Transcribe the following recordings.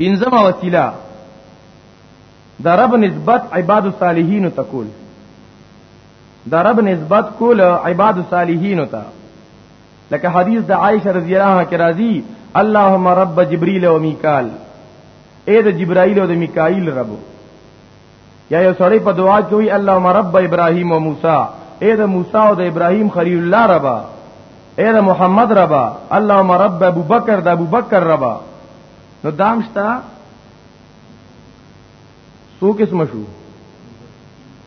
پنځمه وسیله د رب نسبت عباد الصالحین ته کول د رب نسبت کول عباد الصالحین ته لکه حدیث د عائشه رضی الله عنها کې راځي اللهم رب جبريل و میکال اے د جبرائیل او د میکائیل رب یا یو سړی په دعا کې وی اللهم رب ابراهیم و موسی اے د موسی او د ابراهیم خلیل الله ربا اے د محمد ربا اللهم رب ابو بکر د ابو بکر ربا نو دامشتا سو قسم شو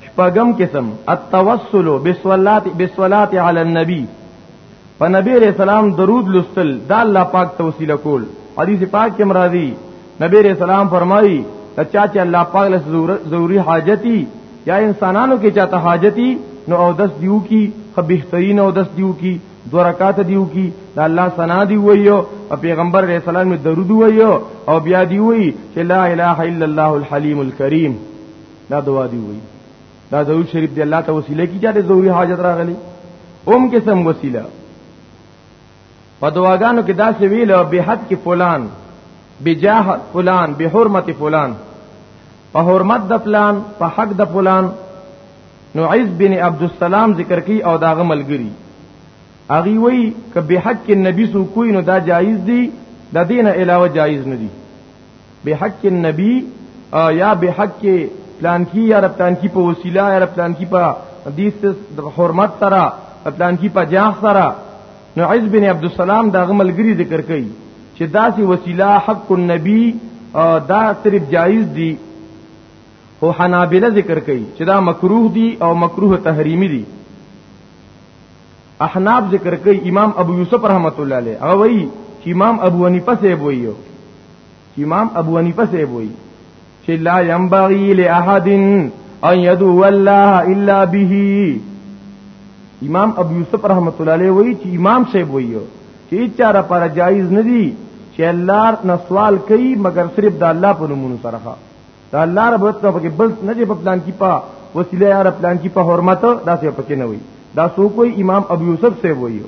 شپغم قسم التوسل بسولات بسولات علی النبی په نبی علیہ السلام درود لستل دا الله پاک ته وسیله کول حدیث پاک کې مرادي نبی علیہ السلام فرمایي چې چا چې الله پاک له ضروري حاجتي یا انسانانو کې چاته حاجتي نو او دس دیو کی خو بهترین او دس دیو کی دو رکعات دیو کی دا الله ثنا دی ویو او پیغمبر علیہ السلام می درود ویو او بیا دی وی چې لا اله الا الله الحلیم الکریم دا دعا دی وی دا ضرور شریف دی الله ته وسیله کی جاده ضروری حاجت راغلی اوم کې سم وسیله په دعاګانو کې دا سی ویل به حد کې فلان بجاه فلان به حرمت فلان په حرمت د فلان په حق د فلان نو عز بن عبد السلام ذکر کی او داغه ملګری اغي وی ک به حق کې نبی سو کوی نو دا جایز دی د دینه علاوه جایز نه دی بحق النبی یا بحق پلان کی یا پلان کی په وسیله یا پلان کی په حدیث حرمت سره پلان کی په جاه سره نو عز بن عبد السلام دا غملګری ذکر کړي چې داسې وسیله حق النبی دا صرف جایز دي او حنابلہ ذکر کړي چې دا مکروه دي او مکروه تحریمی دي احناف ذکر کړي امام ابو یوسف رحمت الله علیه او وی چې امام ابو حنیفه سه ویو امام ابو حنیفه سے وی چې لا ينبغي لاحد ان يدعو الله الا به امام ابو یوسف رحمت الله علیه وی چې امام سے وی چې چاره پر جایز ندی چې الله نه سوال کوي مگر صرف د الله په نومونو سره دا الله رب عزت په کې بل نه په پلان کې پا وسیله یا پلان کې په حرمت دا څه پکې نه وي دا سو کوئی امام ابو یوسف سے وایو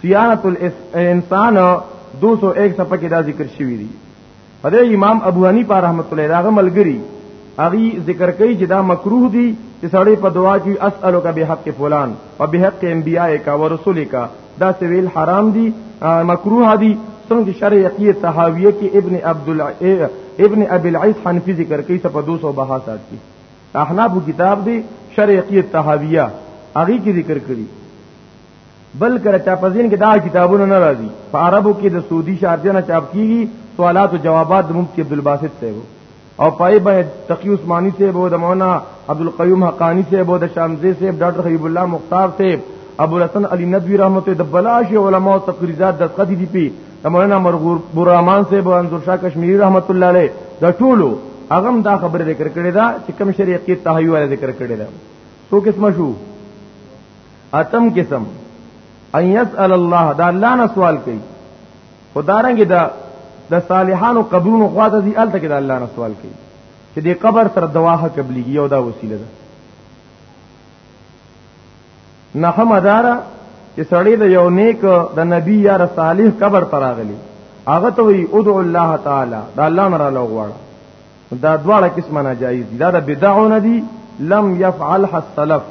صيانت الانسان 201 صفحه کې دا ذکر شوی دی په دې امام ابو حنیفه رحمۃ اللہ داغه ملګری اغي ذکر کوي چې دا مکروه دی چې سړی په دعا کې اسالک بحق فلان او بحق انبیائک او رسولک دا سویل حرام دی مکروه دی څنګه شرع یقیه تحاویه کې ابن عبد ابن ابي العيس حنفي ذکر کوي صفه 262 کې احناف کتاب دی شرع یقیه تحاویه اغي کې ذکر کړی بل کړه چا په ځین کې دا کتابونه نه راځي په عربو کې د سعودي شارجنه چاپ کیږي سوالات او جوابات د مفتی عبد الباسط صاحب او پای باندې تقی عثماني صاحب او د مولانا عبد القیوم حقانی صاحب او د شامزه صاحب ډاکټر حبیب الله مختار صاحب ابو الحسن علی ندوی رحمته د بلاش علماء او تقریزات د قدی دی پی د مولانا مرغور برحمان صاحب او انصر شاه کشمیری رحمت الله علیه د ټولو اغم دا خبره ذکر کړی دا چې کوم شریعت کې تحیو ذکر کړی دا سو قسمه شو اتم قسم ان يسأل الله دا الله نه سوال کوي خدارنګ دا د صالحانو قبرونو خواته دي الته کې دا الله نه سوال کوي چې دې قبر سره دواه قبليږي او دا وسیله ده نه هم اداره چې سړی د یو نیک د نبی یا صالح قبر تراغلی هغه ته وی ادعو الله تعالی دا الله نه را لغواړه دا دواړه قسمه ناجایز دي دا د بدعونه دي لم يفعلها السلف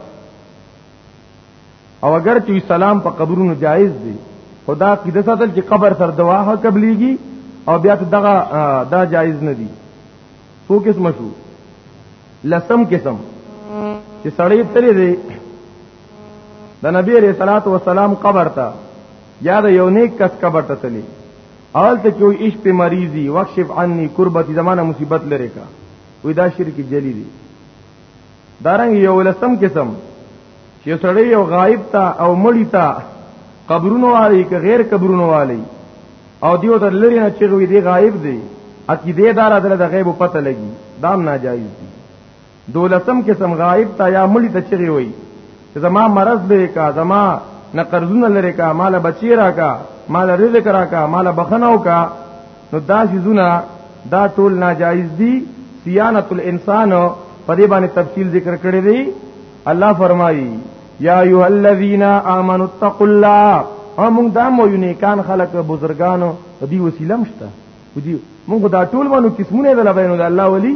او اگر چې سلام په قبرونو جایز دي خدا عقیده ساتل چې قبر سره دوا قبليږي او بیا ته دغه دا جایز نه دي څو قسم شو لسم قسم چې سړی تللی دی د نبی رسول الله قبر ته یا د یو نیک کس قبر ته تللی اول ته کوئی عشق په مریضی وکشف عني قربتی زمانہ مصیبت لره کا وې دا شرک جلی دی دارنګ یو لسم قسم چې سړی یو غایب تا او مړی تا قبرونو والی که غیر قبرونو والی او دیو تر لری نه چغوی دی غایب دی عقیده دار دل د غیب پته لګي دام ناجایز دی دولسم قسم غائب تا یا مړی ته چغي وي چې زما مرض لري کا زما نه قرضونه لري کا مال بچی را کا مال رزق را کا مال بخنو کا نو دا شیزونه دا ټول ناجایز دي صيانت الانسان په دې باندې تفصیل ذکر کړی دی الله فرمایي یا ایه الذین آمنوا اتقوا الله هم دا مو یو نیکان خلق بزرګانو په دې وسیله مشته ودیو موږ دا ټول باندې قسمونه د لبینو د الله ولی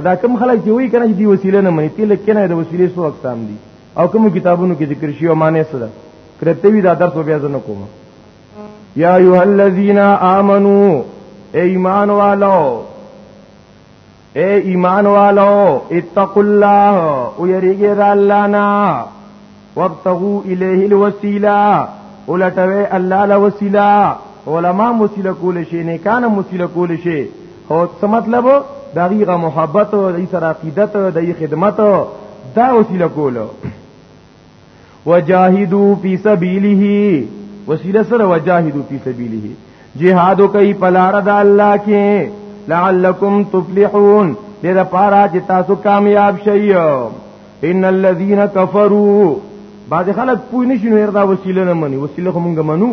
ادا کوم خلک چې وایي کنه دی وسیله نه مني تل کنه د وسیلې سو اقسام دي او کوم کتابونو کې ذکر شي او معنی سره کرته وی دا درس بیا زنه کوم یا ایه الذین آمنو ایمان والو اے ایمان والو اتقوا الله او یریګی را الله نا وابتغوا الیه الوسیله ولټوي الله له وسیله علما وسیله کول شي نه کان وسیله کول شي او څه مطلب دا غیغه محبت او د سره عقیدت او د خدمت دا وسیله کول وجاهدوا فی سبیله وسیله سره وجاهدوا فی سبیله جهاد کوي پلار د الله کې لعلکم تفلحون دې د پاره چې تاسو کامیاب شئ ان الذين كفروا بعد خلک پوه نشي نو دا وسیله نه مني وسیله خو مونږ منو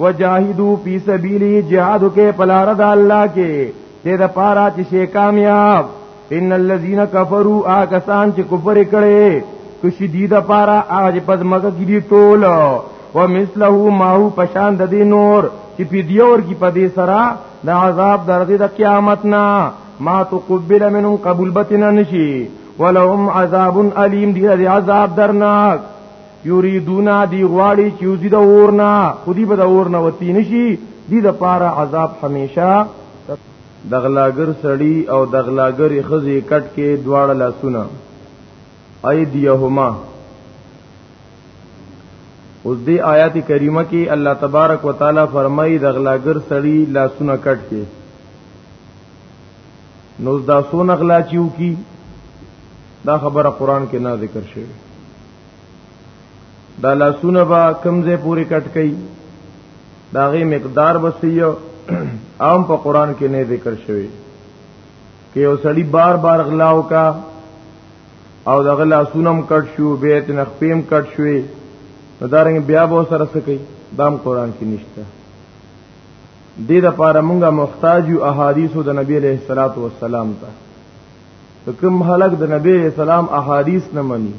وجاهدوا فی سبیله جهاد کې پلار د الله کې دې د پاره چې شي کامیاب ان الذين كفروا آکسان چې کفر کړي کو شدید پاره اج پز مګه کې دي ټول و مثله ما هو پشان د دې نور چې په دیور کې پدې سرا د عذاب درځي د قیامت نه ما تقبل منهم قبول بتنا نشي ولهم عذاب الیم دی عذاب درناک یریدونا دی غواړي چې یوزي د اورنا خودي به د اورنا وتی نشي دی د پاره عذاب همیشه دغلاګر سړی او دغلاګر خزي کټ کې دواړه لاسونه ایدیهما اوس دی آیات کریمه کې الله تبارک وتعالى فرمایي دغلاګر سړی لاسونه کټ کې نو دا سونه غلا چیو کی دا خبره قران کې نه ذکر شوی دا لاسونه با کمزه پوری کټ کئ داغه مقدار بسیو عام په قران کې نه ذکر شوی کې یو سړی بار بار غلاو کا او دغه لاسونم کټ شو بیت نخپیم کټ شوی نو دارنګ بیا به سره سکی دام قران کې نشته دې د پاره مونږه محتاج یو احادیثو د نبی له صلوات و سلام ته کوم خلک د نبی اسلام احادیث نه مني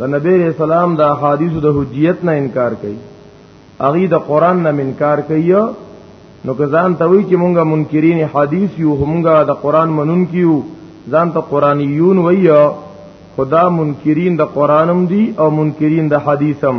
د نبی اسلام د احادیث د حجیت نه انکار کوي اغي د قران نه انکار کوي نو که ځان ته وی چې مونږه منکرین حدیث یو همغه د قران منون کیو ځان ته قرانیون وی خدا منکرین د قرانم دی او منکرین د حدیثم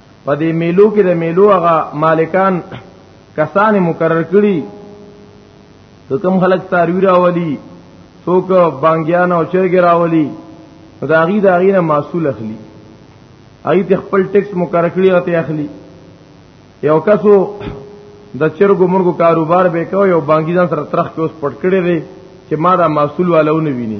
په دې میلو کې د میلو هغه مالکان کسان مقرر کړي ته کوم خلک ساروی راولي څوک بانګیان او چرګ راولي دا غي دا غي نه مسول اخلي اي ته خپل ټیکس مقرر کړی او ته اخلي یو کسو د چرګو مرګو کاروبار به کوي او بانګیان سره ترخ کې اوس پټ کړي دي چې ما دا مسول والو نه ویني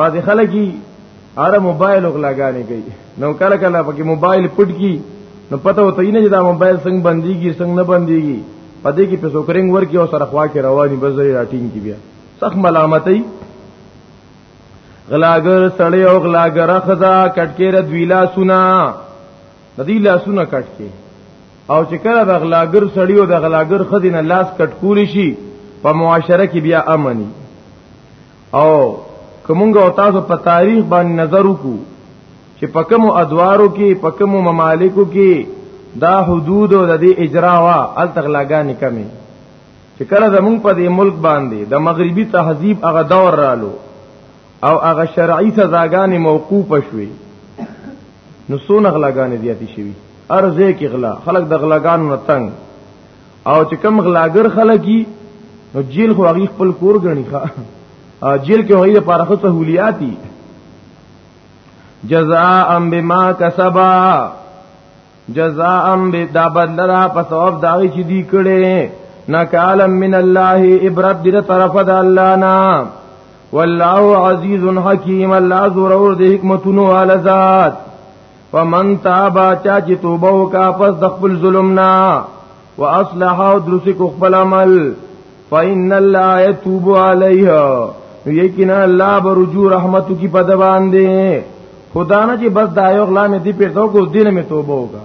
بعض خلک اره موبایل وغلاګانې کوي نو کله کله پکې موبایل پټ کی نو پته وته نه چې دا موبایل څنګه بنديږي څنګه نه بنديږي پدې کې پیسو کرنګ ورکی او سره خوا کې رواني بزري راټینګ کی بیا سخت ملامتای غلاګر سړی او غلاګر خزا کټکېره دوی لا سنا د دې لا سنا کټکې او چې کله د غلاګر سړی او د غلاګر خزینه لاس کټکول شي په معاشره کې بیا امني او کومګه او تاسو په تاریخ باندې نظر وکړو چې په کوم ادوارو کې په کوم ممالکو کې دا حدود او د دې اجرا وا ال تغلاګانې کمی چې کله زمون په دې ملک باندې د مغربي تهذیب هغه دور رالو او هغه شرعي سزاګانې موقوف شوي نو سونه غلاګانې زیاتې شوي ارزه کې غلا خلک د غلاګانو نه تنگ او چې کم غلاګر خلګي نو جیل خو هغه خپل کور غني ښا جیل کې هغه لپاره خو سہولیاتي جزاء بما کسبا جزاء بدا بدل را په ثواب داوی چې دی کړي نکال من الله عبرت دې طرف د الله نا والله عزیز حکیم الله زور اور دې حکمتونو ال ذات فمن تاب چا چې توبه وکا پس د خپل ظلم نه واصلح او درس کو خپل عمل فإن الله يتوب عليه یقینا الله به رجوع رحمت کی په دوان دي خدا نه چې بس دا یو غلام دی پیټو کو دین می توبه وکا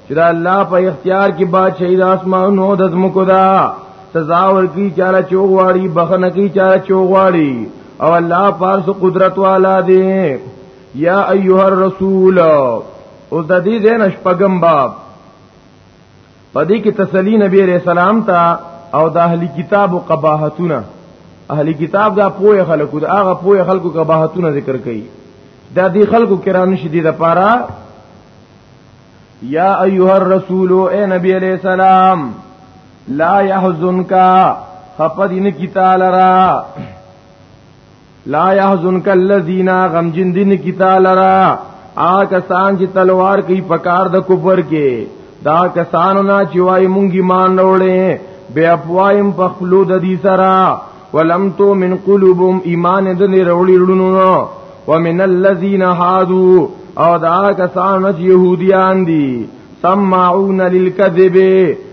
چې دا الله په اختیار کې بادشاہي د اسمانو د زمکو دا سزا ورکی چاله چوغواړي بخنه کی چاله چوغواړي او الله پاس قدرت والا دی یا ایها الرسول او د دې زین شپغم باب پدې کې تسلی نبی رسول سلام ته او د اهلی کتاب قباحتونه اهلی کتاب دا پوهه خلکو دا هغه پوهه خلکو قباحتونه ذکر کړي دا دې خلکو کرانو شدید لپاره یا ایها الرسول اے نبی علیہ السلام لا يحزنك خفدین کی تعالی را لا يحزنك الذين غمجن دین کی تعالی را آ کسان چې تلوار کوي پکار د کفر کې دا کسانو نه چې وای مونږ ایمان وروړې بے افوایم په خلود دي سره ولم تو من قلوبهم ایمان د نه وروړي لونو ومن الذين هادو او دا کسان چې يهوديان دي سمعون للكذب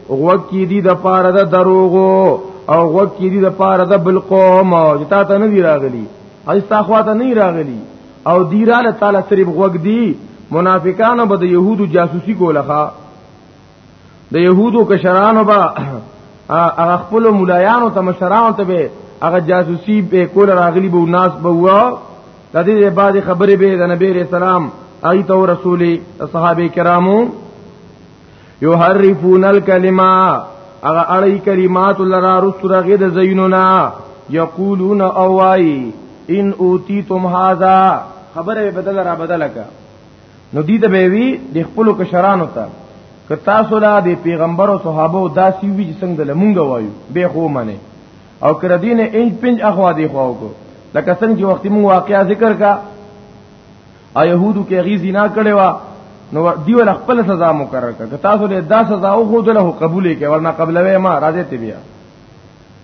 غوکی دي د پاره د دروغو او غوکی دي د پاره د بل قوم چې تا ته نه دی راغلي اځ تا خواته نه راغلي او دیراله تعالی صرف غوګ دي منافقانو به د يهودو جاسوسي کوله د يهودو کشرانو با هغه خپل مولایانو ته مشرانو ته به هغه جاسوسي به کول راغلي به ناس به و د دې بعد خبرې به د نبی رسول الله ایت او رسول صحابه کرامو یحرفون الکلمه اغه اړی کلمات لرا رسو رغه د زینونا یقولون اوای ان اوتیتم هاذا خبره بدل را بدل کا نو دې ته به وی د خپل کشرانو ته که تاسو لا د پیغمبر او صحابه او داسي وی چې څنګه لمونګه وایو به خو منه او کړه دین انج پنج اخوا دی خو کو لکه څنګه چې وخت مو واقعیا ذکر کا ا يهودو کې غیزی نه کړي وا نو دیو له خپل سزا مقرر کړه تاسو له دا سزا او خود له قبول کې ورنه قبلوي ما راځي تی بیا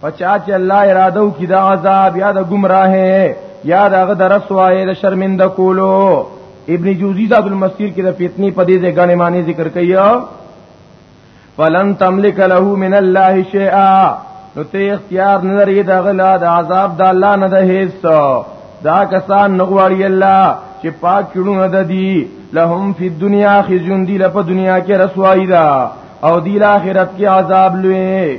پچا چې الله اراده وکړي د عذاب یا د گمراه یا د هغه درس وایي د شرمنده کولو ابن جوزی ذات المسیر کې د فتنی په دې ځای غنې معنی ذکر کړي فلن تملک له من الله شیئا نو ته اختیار نه لري د غلا د عذاب د الله نه د هیڅ دا کسان نغواړي الله چې پاک کړو نه د دی لهم فی الدنیا خزیون دی لپاره دنیا کې رسوایی ده او دی اخرت کې عذاب لوی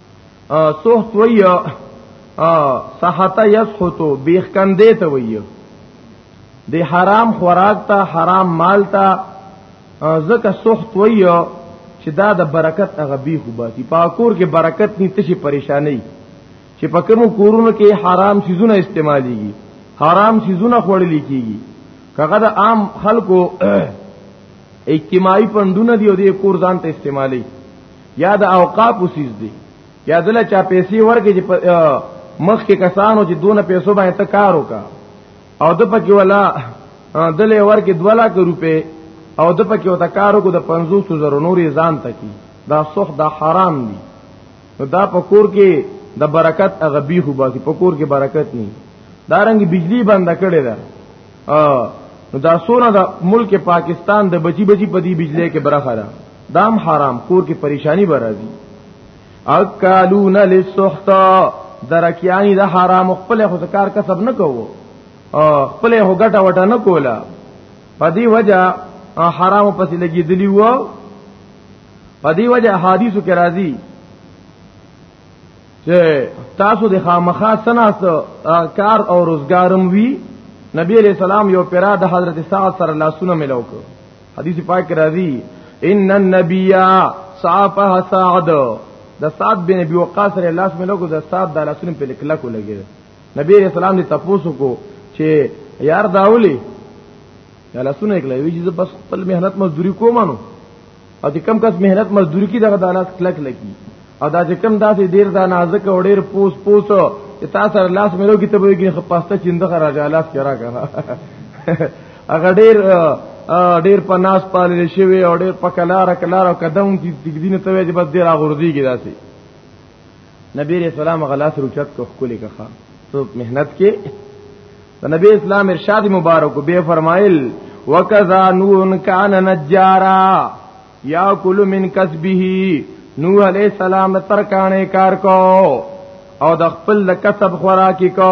سوحت وی صحت یسحتو بیخ کندې ته وی د حرام خوراک ته حرام مال ته زکه سخت وی چې دا د برکت هغه بیخ وباسي په کور کې برکت نه تشي پریشانی چې په کوم کورونو کې حرام سيزونه استعماليږي حرام سيزونه خوړل کیږي کغه د عام خلکو اجتماعي پندونه دی او د کور ځان ته استعمالي یا د اوقاف وسیز دی یا دل چا پیسې ورکې چې مخ کې کسانو چې دونه پیسو باندې ته کار وکا او د پکې ولا دل ورکې 2 لک روپې او د پکې وتا کار وکړو د 50 زره نورې ځان تکي دا صح دا حرام دي نو دا پکور کې د برکت هغه بیخو باقي پکور کې برکت نه دارنګ بجلی بند کړي ده نو دا سونه د ملک پاکستان د بچی بچی په دې بجلی کې برخه ده دام حرام کور کې پریشانی برازي اکالون للسحت درکیانی د حرام خپل خو کار کسب نه کوو خپل هو ګټه وټه نه کوله په دې وجہ حرام پسې لګېدلی وو په دې وجہ حدیثو کې راځي چې تاسو د خامخا سناس کار او روزګارم وی نبی علیہ السلام یو پیرا د حضرت سعد سره لاسونه ملو کو حدیث پاک راځي ان النبی صاحب سعد د سعد بن ابي وقاص سره لاس ملو کو د سعد د لاسونه په لیکلا کو لګي نبی علیہ السلام دې تاسو کو چې یار داولی یا لاسونه کله وی چې بس خپل مهنت مزدوري کومانو او چې کم کس مهنت مزدوری کی دغه دالات کلک لکی او دا چې کم داسې ډیر دا نازک او ډیر پوس پوس چې تاسو سره لاس ملو کی ته به کې خپاسته چنده خرا جالات کرا کرا هغه ډیر ډیر په ناس پالل شوی او ډیر په کلار کلار او قدم کی دګدینه ته وې چې بس ډیر اغوردی کی داسې نبی رسول الله غلاس رچت کو خولي کخه تو مهنت کې د نبی اسلام ارشاد مبارک به فرمایل وکذا نون کان نجارا یاکل من کسبه نوح علیہ السلام د ترکانه کار کو او د خپل کسب خوراکي کو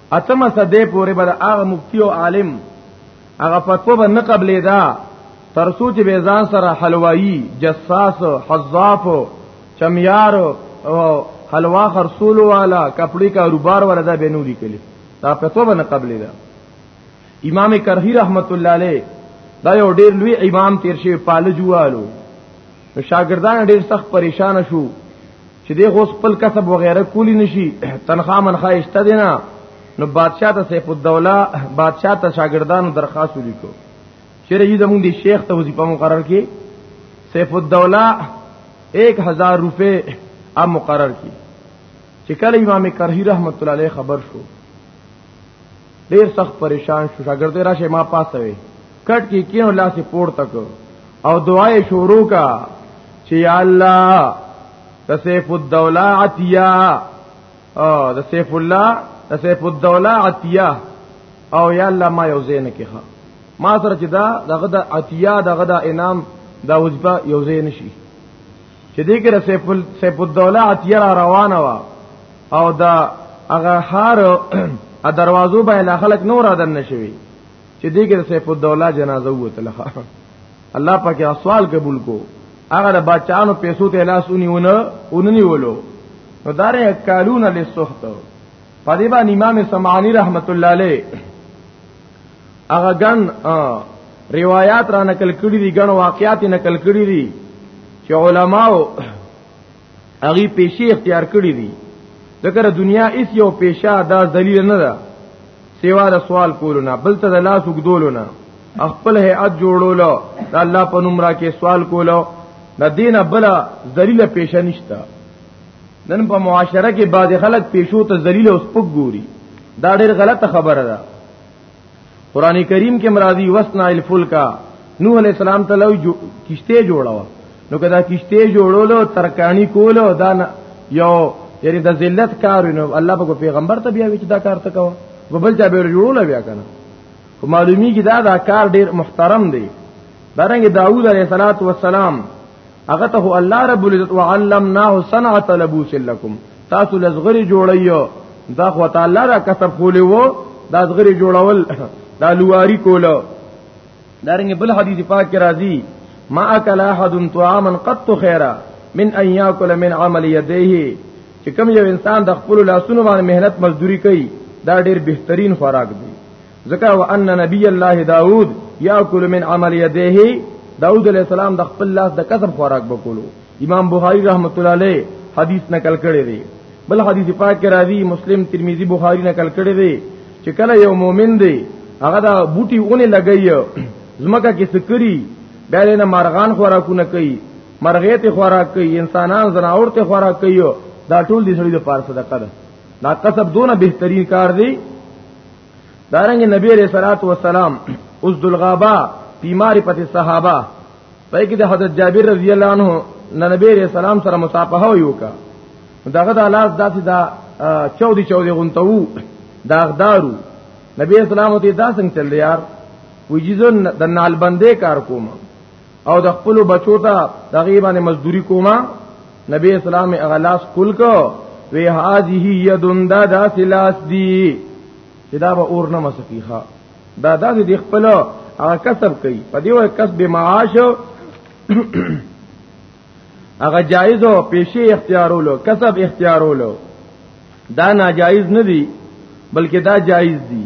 اتمه صدې پورې به هغه مفتی او عالم هغه فتوا به نه قبلې دا تر سوچ به ځان سره حلوایی جساس حذاف چمیار او حلوا خرصول والا کپڑے کاروبار والا دا به نو لیکلی دا فتوا به نه قبلې دا امام کرهی رحمت الله علیه دا یو ډیر لوی امام تیر شوی پالجوالو نو شاګردان ډیر سخت پریشان شو چې د غوس خپل کسب وغیرہ کولی نشي تنخواه منخواه اشته دینا نو بادشاہ ته سیف الدوله بادشاہ ته شاګردانو درخواست ولیکو چیرې یې زموږ دی شیخ ته وظیفه مقرر کی سیف الدوله 1000 روپے اب مقرر کی چې کله امام کرهی رحمت الله علیه خبر شو ډیر سخت پریشان شو شاګرد راشه ما پاسه وي کټ کې کینو لاسې پور تک او دعای شروع کا چې یا الله د سیف الدوله عطیه او د سیف الله د سیف الدوله عطیه او یا الله ما یو زین کې ښه ما سره چې دا دغه د عطیه دغه د انعام دا وظیفه یو زین شي چې دې کې سیف سیف الدوله عطیه را روانه وا او دا هغه خار ا دروازو به لا خلق نور ادن نشوي چې دې کې سیف الدوله جنازه وته لخوا الله پاک سوال قبول کو هغه د بچانو پیسو ته لاس ونیونه وننی ولو نو دارې کالون للسحت پدې باندې امام سمعانی رحمت الله علیه هغه ګن روایت را نقل کړی دي ګن واقعات نقل کړی دي چې علماو هغه پیشي اختیار کړی دي ذکر دنیا اس یو پیشا دا ذلیل نه ده سیوا د سوال کولو نه بل ته د لاس وګدولو نه خپل هيئت جوړولو د الله په نوم را کې سوال کولو د دینه بل ذلیل پیشه نشته نن په معاشره کې بعض خلک پیشو ته ذلیل او سپک ګوري دا ډېر غلطه خبره ده قران کریم کې مرادی وسنا الفلک نوح علی السلام ته لو کشته جوړاوه نو کدا کشته جوړولو ترکانی کولو دا یو یعنی د ذلت کار نو الله په پیغمبر ته بیا وچ دا کار ته کوه وبل چا به جوړول بیا کنه خو معلومی کی دا دا کار ډیر محترم دی دارنګ داوود علیه السلام هغه ته الله رب العزت وعلمناه صنعه لبوس لكم تاسو لزغری جوړیو دا خو تعالی را کسب خولې وو دا زغری جوړول دا لواری کوله دارنګ بل حدیث پاک کې راځي ما اکل احد طعاما قط خیرا من ان یاکل من عمل یدیه چې کوم یو انسان د خپل لاسونو باندې مهنت مزدوری کوي دا ډیر بهترین خوراک دی ځکه وان نبی الله داوود یاکل من عمل یده داوود علیہ السلام د خپل لاس د کسب خوراک وکولو امام بخاری رحمت الله علیه حدیث نقل کړی دی بل حدیث پاک کې راځي مسلم ترمذی بخاری نقل کړی دی چې کله یو مؤمن دی هغه دا بوټي اونې لګي زمکه کې سکري بیا نه مرغان خوراکونه کوي مرغې ته خوراک کوي انسانان زناور ته خوراک کوي دا ټول دې سړي د پاره صدقه ده دا کسب دونه بهترین کار دی دارنګ نبی علیہ الصلوۃ والسلام اوس دلغابا بیمار پتی صحابه پای کې د حضرت جابر رضی الله عنه نبی علیہ السلام سره مصافحه یو کا دغه د لاس داسې دا چودي چودي غونتو داغدارو نبی اسلام ته دا څنګه چل یار وجیزن د نال بندې کار کوم او د خپل بچو ته تقریبا مزدوری کوما نبی اسلام اغلاس کول کو وی هذه یدن دا دا سلاس دی چې دا به اور نه مسکیخه دا دا دې خپل هغه کسب کوي په دې وای کسب معاش هغه جایز او پیشي اختیارولو کسب اختیارولو دا ناجایز نه دی بلکې دا جایز دی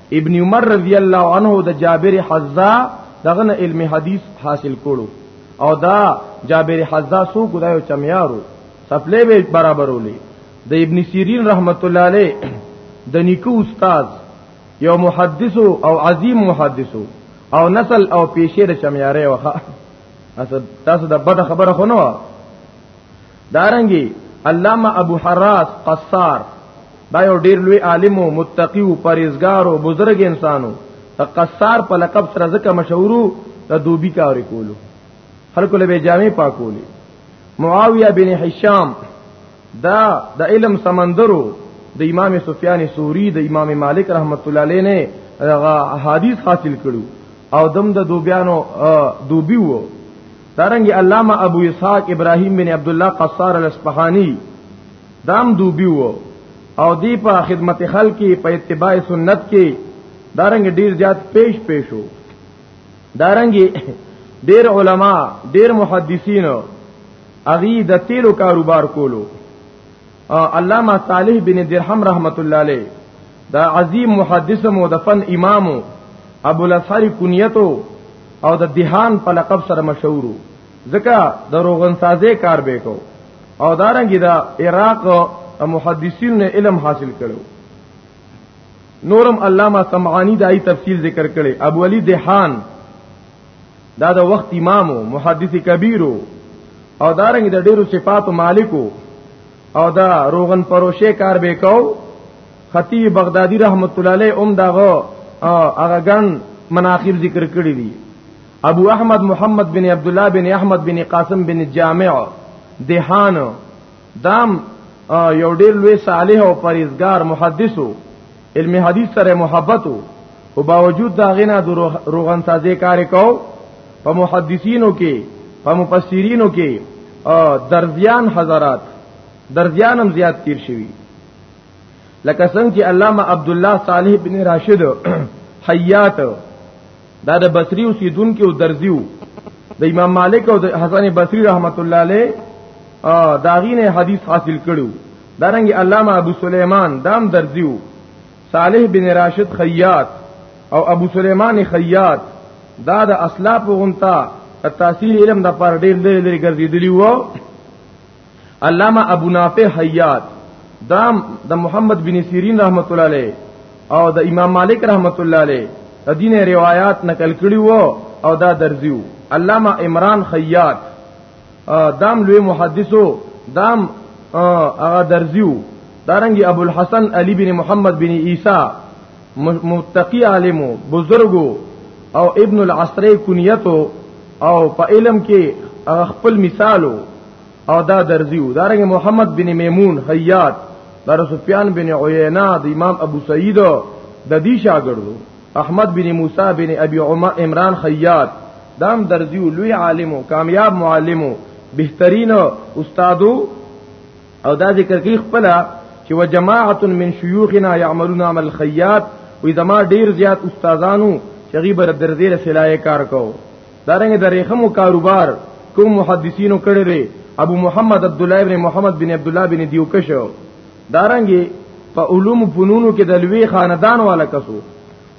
ابن عمر رضی الله عنه د جابر حزا دغه نه علم حدیث حاصل کړو او دا جابر حزا سو ګدایو چمیارو سپلې به برابرولې د ابن سیرین رحمت الله علیه د نیکو استاد یو محدث او عظیم محدث او نسل او پیشه د چمیاره وخه اسد تاسو د بد خبره خو نه دارنګي علامه ابو حراس قصار دا یو ډیر لوی عالم او متقی او پرهیزګار او بزرګ انسانو ته قصار په لقب سره ځکه مشهورو د دوبی کار کولو خلکو له جامع پاکولې معاویه بن هشام دا د علم سمندرو د امام سفیان سوری د امام مالک رحمت الله علیه نه حدیث حاصل کړو او دم د دوبیانو دوبی وو دارنګ علامه ابو اسحاق ابراهیم بن عبد الله قصار الاصفهانی دام دوبی وو او دی په خدمت خلق په اتباع سنت کې دارنګ ډیر زیات پیش پیشو دارنګ ډیر علما ډیر محدثین اغي د تیلو کاروبار کولو علامه صالح بن درهم رحمت الله علیه دا عظیم محدث مو د فن امام ابو الاسحر کنیتو او د دیهان په لقب سره مشهور ځکه د روغن سازه کار به کو او دارنګ دا عراق محدثین نے علم حاصل کړو نورم علامہ سمعانی دای تفصیل ذکر کړي ابو علی دیهان دا د وخت امامو محدث کبیرو او دارنګ د ډیرو صفاتو مالکو او دا روغن پروشه کار به کو خطیب بغدادي رحمت الله علیه اوم داغه هغه ګن مناقب ذکر کړی دي ابو احمد محمد بن عبد الله بن احمد بن قاسم بن جامع دهان دام یو ډیر لوی صالح او پرهیزګار محدثو علم حدیث سره محبت او باوجود دا غنا روغن سازي کار کو په محدثینو کې په مفسرینو کې درزیان حضرات درزیان هم زیات تیر شوی لکه څنګه چې علامه عبد الله صالح بن راشد حیات دا د بصری اوسیدونکو درزیو د امام مالک او د حسن بصری رحمت الله علیه داغینه حدیث حاصل کړو دارنګ علامه ابو سلیمان دام درزیو صالح بن راشد خیاط او ابو سلیمان خیاط دا د اسلاف غونتا تاثیر علم د پر ډیر لري ګرځیدلی وو علامه ابو نافع حیات دا د محمد بن سیرین رحمت الله علیه او د امام مالک رحمت الله علیه د دین روایت نقل کړي وو او دا درځیو علامه عمران خیات دام لوی محدثو دام هغه درځیو دارنګي ابو الحسن علي بن محمد بن عیسی متقی عالم بزرګو او ابن العصر کنیتو او په علم کې خپل مثالو او دا درزیو دارنګ محمد بن میمون حیات در سفیان بن عیینه د امام ابو سعید د دی شاګردو احمد بن موسی بن ابي عمر عمران خیات دام درزیو لوی عالم او کامیاب معلم بهترین استادو او دا ذکر کوي خپل چې وجماعت من شيوخنا يعملون عمل الخيات وې زما ډیر زیات استادانو چې غي بر درځي رسلای کار کو دارنګ د ریخمو کاروبار کوم محدثینو کړی دی ابو محمد عبد الله ابن محمد بن عبد الله بن دیوکشو دارنګ په علوم فنونو کې د لوی خاندان والا کسو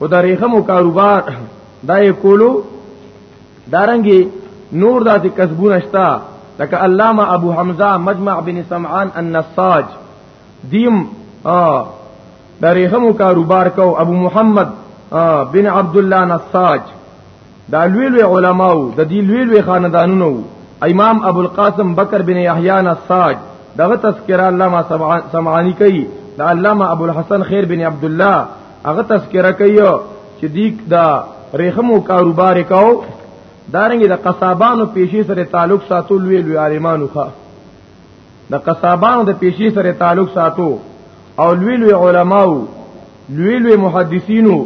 او د ریخمو کاروبار دای کولو دارنګي نور داسې کسبونه شته لکه علامه ابو حمزه مجمع بن سمعان النساج دیم د ریخمو کاروبار کو ابو محمد بن عبد الله نساج دا لوی لوی علماو د دې لوی لوی خاندانونو امام ابو القاسم بکر بن یحیی نساج دغه تذکرہ علامه سمعانی کوي دا علامه ابو الحسن خیر بن عبد الله هغه تذکرہ کوي چې دیک دا ریخمو کاروبار کاو دارنګ د قصابانو پیشي سره تعلق ساتو لوی لوی عالمانو ښا د قصابانو د پیشي سره تعلق ساتو او لوی لوی علماو لوی لوی محدثینو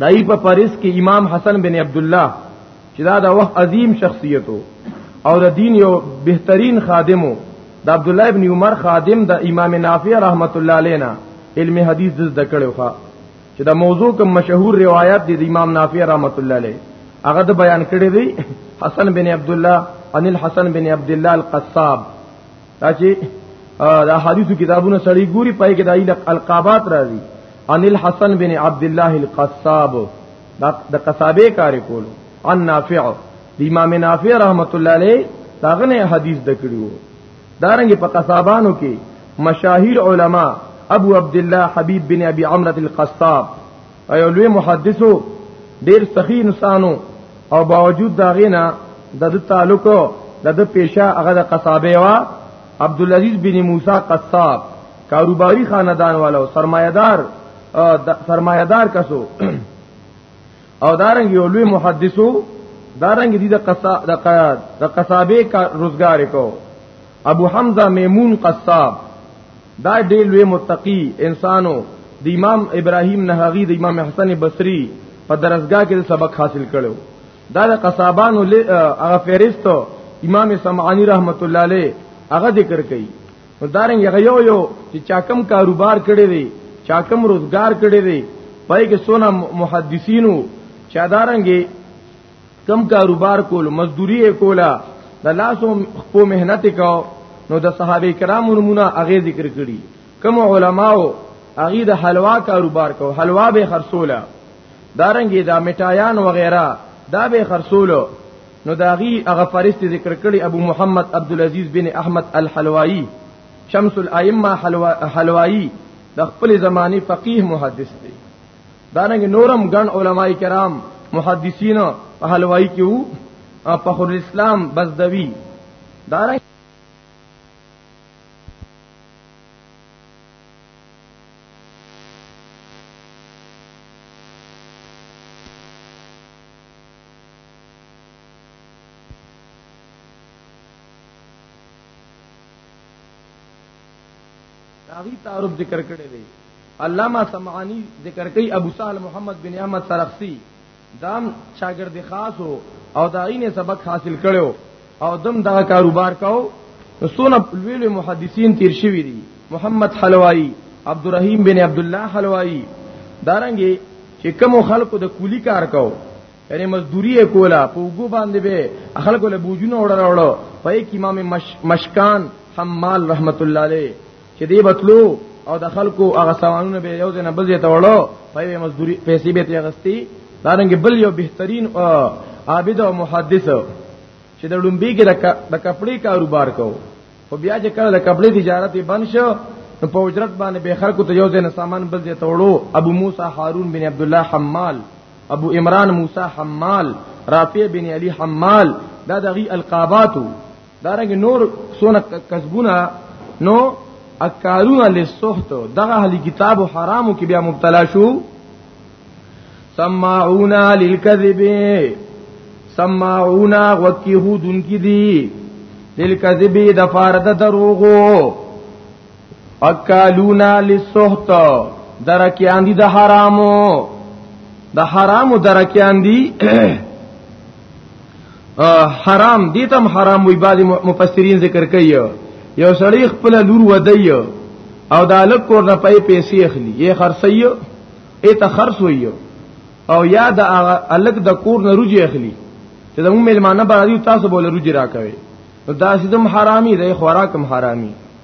دای په پاریس کې امام حسن بن عبد الله چې دا د وخت عظیم شخصیتو او د دین یو بهترین خادمو د عبد الله ابن عمر خادم د امام نافع رحمت الله علینا علم حدیث د ذکر کړو ښا چې دا موضوع کوم مشهور روایت دی د امام نافع رحمت الله علیه هغه د بیان کړی دی حسن بن عبد الله ان الحسن بن عبد الله القصاب دا چې دا حدیثو کتابونه سړی ګوري پای کې دایله القابات راځي ان الحسن بن عبد الله القصاب دا د قصابه کار کولو ان نافع د امام نافع رحمت الله علیه داغه نه حدیث د کړیو دارنګ په قصابانو کې مشاهیر علما ابو عبد الله حبیب بن ابي عمرو القصاب ایو لوی محدثو ډیر سخی انسانو او باوجود دا غینا د تعلق د پیشه هغه د قصابه وا عبد العزيز بن موسی قصاب کاروباری خاندان والو سرمایدار سرمایدار کسو او دارنګ یو لوی محدثو دارنګ دي د قصا د قصابې کا روزګار کو ابو حمزه میمون قصاب دا ډېر لوی متقی انسانو د امام ابراهیم نهغی د امام حسن بصری په درسګه کې سبق حاصل کړو دا د قصابانو هغه فهرست امام سمعانی رحمت الله علیه هغه ذکر کړي نو دارنګ هغه یو یو چې چا کم کاروبار کړی دی چا کم روزګار کړی دی پای کې سونه محدثینو چا دارنګي کم کاروبار کول مزدوری کولا د لاسو خپو مهنت کو نو د صحابه کرامو نمونه هغه ذکر کړي کم علماو هغه د حلوا کاروبار کو حلوا به خرصوله دارنګي دا مټایان وغیرہ دا به خرصولو نو داغي هغه فرست ذکر کړي ابو محمد عبد العزيز بن احمد الحلوائي شمس الائمه حلوائي د خپل زماني فقيه محدث دی دانګ نورم ګڼ علماي کرام محدثین په حلوائي کې وو په خور اسلام بزدوی دارنګ داغي تعارف ذکر کړی دی علامہ سمعانی ذکر کوي ابو سهل محمد بن احمد سرخسی دام شاگرد خاص او او داینه سبق حاصل کړو او دم دا کاروبار کاو سونه لوی لوی محدثین تیر شوی دي محمد حلوائی عبدالرحیم بن عبدالله حلوائی دارنګي چې کوم خلکو د کولی کار کاو یعنی مزدوری کولا په وګو باندې به خلکو له بوجونه وړه راوړو په یک امام مش مشکان حمال رحمت الله علیه چې دی بتلو او د خلکو هغه سامانونه به یو ځنه بل ځای ته وړو په مزدوری پیسې به تی غستی دا رنګ بل یو بهترین عابد او محدث چې د لومبي کې د کپړې کاروبار کوو خو بیا چې کله د کپړې تجارت بند شو نو په اجرت باندې به خلکو ته یو ځای سامان بل ځای ته وړو ابو موسی هارون بن عبد الله حمال ابو عمران موسی حمال رافع بن علی حمال دا دغی القاباتو دا رنګ نور سونه کسبونه نو اکارونه لسحت دغه اهل کتاب و حرامو کې بیا مبتلا شو سماعون للكذب سماعون وکيهودن کی دی للكذب د فارد دروغو اکالونا لسحت درکیان دي د حرامو د حرامو درکیان دي حرام دي تم حرام وي بعض مفسرین ذکر کوي یو سړی خپل لور ودی او د الک کور نه پي پیسې اخلي یې خرڅي ای ته خرڅ وي او یا د الک د کور نه روجي اخلي چې د موږ ملمانه باندې تاسو بوله روجي راکوي دا سیدم حرامي دی خوراکم حرامي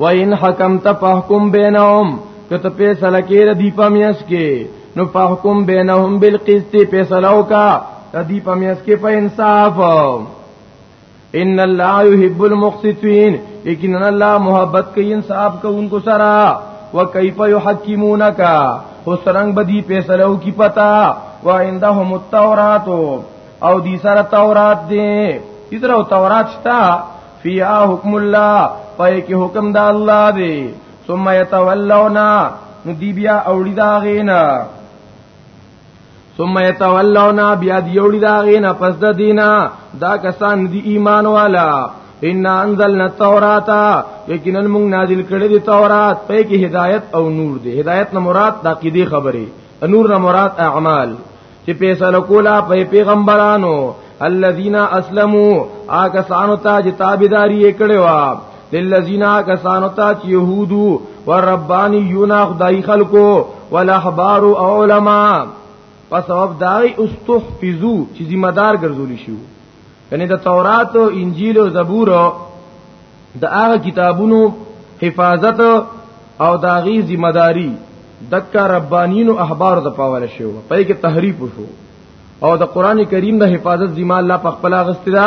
و ان حکمت فحکم بینهم کته فیصله کې ردی پامیاس کې نو فحکم بینهم بالقسط فیصله وکا ردی پامیاس کې په انصاف ان الله يحب المقسطين لیکن الله محبت کوي انصاف کوونکو سره وکيف يحكمونك خو سرنګ بدی فیصله وکي پتا و عندهم التوراۃ او دي سره تورات دي دي سره تورات شته فیا حکم الله پای کې حکم د الله دی ثم يتولونا نو دی بیا اوړی دا غینا ثم يتولونا بیا دی اوړی دا غینا پس د دینا دا کسان دی ایمان والا ان انزلنا التوراۃ یقینا موږ نازل کړی دی تورات په کې هدایت او نور دی هدایت نه مراد د عقیده خبره نور نه مراد اعمال چې فیصله کولا په پیغمبرانو الذين اسلموا آګه سانو ته چې تابعداري یې کړې و للذین کسانو ته چې يهودو وربانیون خدای خلقو والاحبار او علما په سبب دای استحفظو چې ذمہ دار ګرځول شي یعنی د تورات او انجیل او زبور د هغه کتابونو حفاظت او داغي ذمہ داری دکا ربانین او احبار د پاول شو پای کې تحریف شو او د قران کریم د حفاظت ذمہ الله په خپل غستدا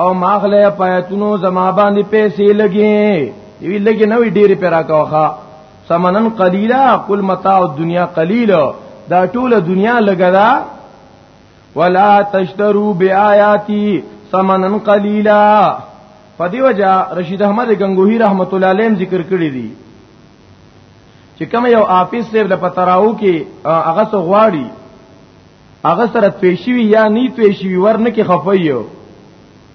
او ماغله پاتونو زما باندې پیسې لګي وی لګي نو ډیر پر راکوخه سمنن قلیلا قل متاع الدنیا قلیل دا ټول دنیا لګدا ولا تشترو بیااتی سمنن قلیلا پدی وجہ رشید احمد گنگوہی رحمت الله علیه ذکر کړی دی چې کوم یو آفیس سیب د پتراو کې هغه څو غواړي هغه سره تویشوي یا نی تویشوي ورنه کې خفایو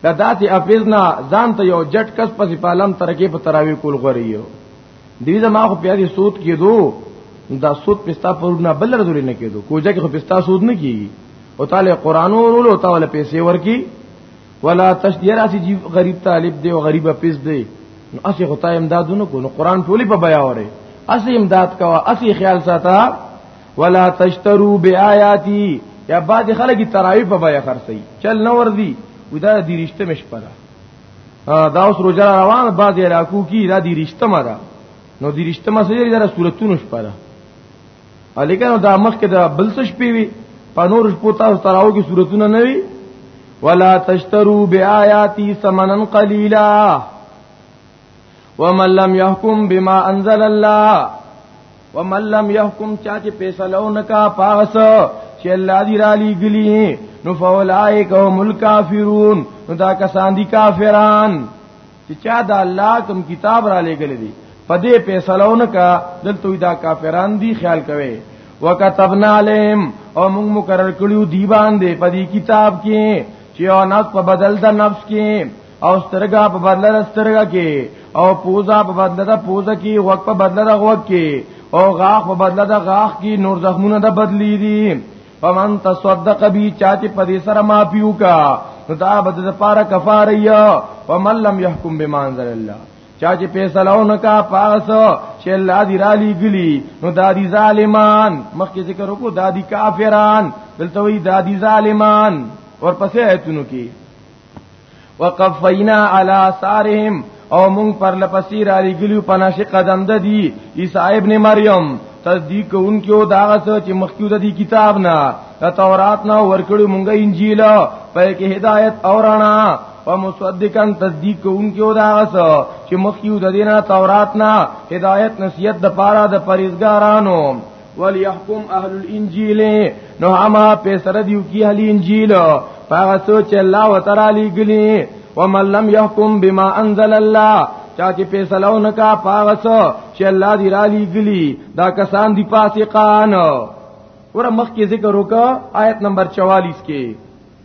دا داسې حافظ نه ځان ته یو جټ کس پسې پالم ترکه په تراوی کول غوړیو دی زما خو پیاري سود کېدو دا سود پستا پرونه بل رزول نه کېدو کوجه کې خو پستا سود نه کیږي او تعالی قران ورول او تعالی پیسې ورکی ولا تشدیر اسی جی غریب طالب دی او غریب پیس دی نو اسی خدای امدادونه کو نو قران ټولی په بیا وره اسی امداد کوا اسی خیال ساته ولا تشترو بیااتی یا بعد خلک تراوی په بیا خرڅي چل نو ور دي ودا دي رښتې مش پدا دا اوس روزه روان بعد علاقو کی دا دي رښتې ما دا نو دي رښتې ما سره دا صورتونه مش پدا الیکنو دا مخ کې دا بل څه شپې وي په نور شپو تاسو تراو کې صورتونه نه وي ولا تشترو بیااتی ثمنن قلیلا ومن لم يحكم بما انزل الله ومن لم يحكم چا چې فیصله ونکا پاس چې الله دی را لګلی نو فولائک هم الکافرون نو دا کسان دي کافران چې چا دا الله کوم کتاب را لګل دي پدې فیصله ونکا دلته دا کافران دي خیال کوي وکتبنا عليهم او موږ مقرر کړیو دی باندې پدې کتاب کې چې او نفس په بدل د نفس کې او سترګا په بدل د سترګا کې او پوزا په بدل د پوزا کې غوږ په بدل د غوږ کې او غاخ په بدل د غاخ کې نور زخمونه د بدلی دي فمن تصدق بی چاچی په دې سره معافیو کا نو دا بد د پاره کفاره یا ومن لم يحكم بما انزل الله چاچی فیصله نه کا پاس چې الله دی را لګلی نو دا دي ظالمان مخکې ذکر وکړو دا دي کافران دلته وی دا دي ظالمان ورپسې ایتونو کې وقفینا علی آثارهم او مونږ پر لپسی را لګلو په نشه قدم د دی عیسی ابن مریم تصدیق کوونکو دا غسه چې مخکیو د دې کتاب نه د تورات نه ورکړو مونږه انجیل په کې هدایت اورانا ومصدقن تصدیق کوونکو دا غسه چې مخکیو د دې نه تورات نه هدایت نصیحت د پاره د پریزګارانو وليحكم اهل الانجيل نو هما په سره دیو کی اهل انجیل هغه سوچ الله وتعالى غلی ومن لم يحكم بما انزل الله چا چې فیصلو نه کا پاغسو چې الله دی را لګلی دا کسان دی فاسقان ور مخ کې ذکر وکا آیت نمبر 44 کې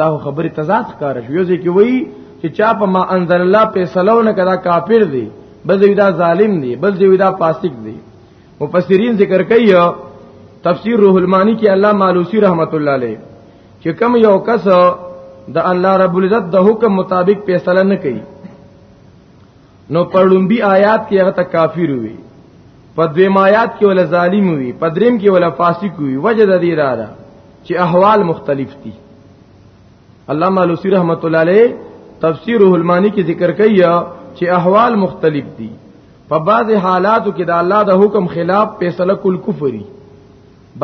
دا خبره تضاد ښکار شو یو ځکه وی چې چا په ما انزل الله په سلوونه کدا کافر دی بل دی دا ظالم دی بل دی دا فاسق دی مفسرین ذکر کوي تفسیر روح المانی کې الله مالوسی رحمت الله علیه چې کم یو کس د الله رب العزت د حکم مطابق فیصله نه کوي نو پړومبي آیات کې هغه ته کافر وي په دویم آیات کې ول ظالم وي په دریم کې ول فاسق وي وجه د دې را ده چې احوال مختلف دي علامه لوسی رحمت الله علیه تفسیر الهلمانی کې ذکر کوي چې احوال مختلف دي په بعض حالاتو کې د الله د حکم خلاف فیصله کول کفري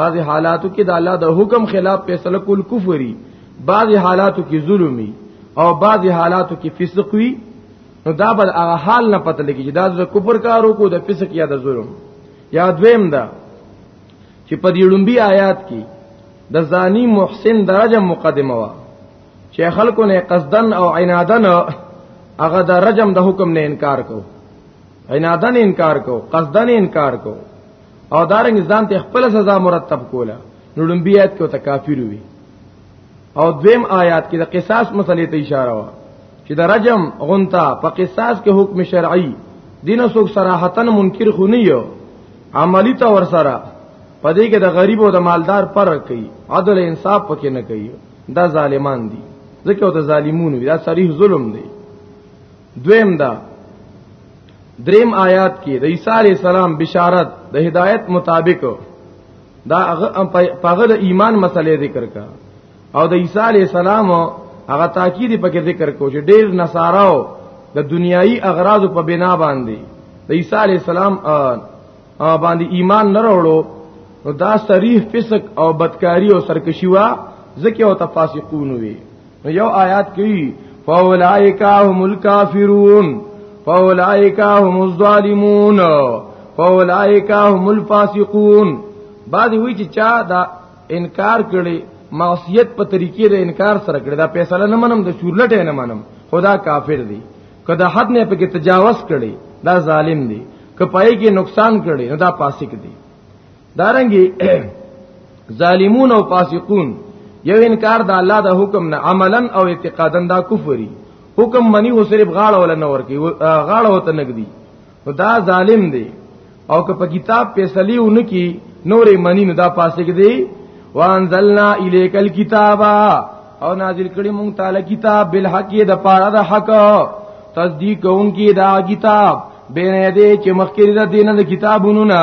بعض حالاتو کې د الله د حکم خلاف فیصله کول کفري بعض حالاتو کې ظلمي او بعض حالاتو کې فسق وي نو دا بل هغه حال نه پته لګی چې دا د کفر کارو کو د فسق یا د ظلم یا دویم دا چې په دې لومبي آیات کې د زانی محسن درجه مقدمه وا چې خلکو نه قصدن او عنادن هغه د رجم د حکم نه انکار کو عنادن انکار کو قصدن انکار کو او دارنګ ځان ته خپل سزا مرتب کوله نو لومبي آیات کې ته کافر وي او دویم آیات کې د قصاص مسلې ته اشاره و چې د رجم غنتا په قصاص کې حکم شرعي دینه څوک صراحتن منکر خو نه یو عملی ته ور سره پدې کې د غریب او د مالدار پر کوي عدل انصاف پکې نه کوي دا ظالمان دي ځکه او د ظالمون دا صریح ظلم دی دویم دا دریم آیات کې د عیسی علی السلام بشارت د هدایت مطابق دا هغه پاغه د ایمان مسلې ذکر کا او د عیسی علی السلام هغه تاکید په کې ذکر کو چې ډېر نصاراو د دنیایي اغراض په بنا باندې د عیسی علی السلام باندې ایمان نه وروړو نو دا صریح فسق او بدکاری او سرکشی وا ځکه او تفاسقون وی یو آیات کې فاولائک هم الکافرون فاولائک هم الظالمون فاولائک هم الفاسقون بعد وی چې چا دا انکار کړي معصیت په طریقې د انکار سره کړي دا فیصله نه منم د شورلټ نه منم خدا کافر دی کدا حد نه په کې تجاوز کړي دا ظالم دی کپای کې نقصان کړي دا فاسق دی دارنګي ظالمون او فاسقون یو انکار د الله د حکم نه عملا او اعتقادا دا کفري حکم منی هو صرف غاړه ولا نه ورکی غاړه وته نګدي دا ظالم دی او که په کتاب فیصله ونه کی نورې منی نه دا فاسق دی وانزلنا الیک الكتاب او نازل کړي مونږ تعالی کتاب بالحق د پاره د حق تصدیق کوونکی دا کتاب بین دې چې مخکې د دینه د کتابونو نه